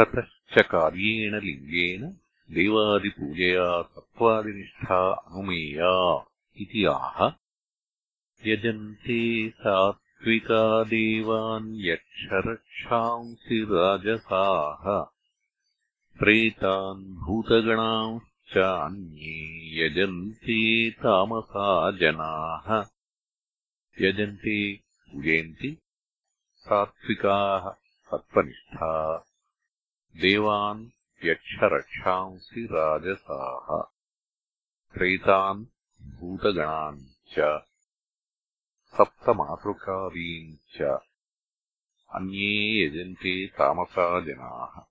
ततश्च कार्येण लिङ्गेन देवादिपूजया सत्त्वादिनिष्ठा अनुमेया इति आह। यजन्ते सात्विका देवान् यक्षरक्षांसि राजसाः प्रेतान् भूतगणांश्च अन्ये यजन्ते तामसा जनाः। यजन्ते पूजयन्ति सात्विकाः सत्त्वनिष्ठा देवान् यक्षरक्षांसि राजसाः। प्रेतान् भूतगणान् च। सप्तमातृकादीन् च। अन्ये यजन्ते तामसा जनाः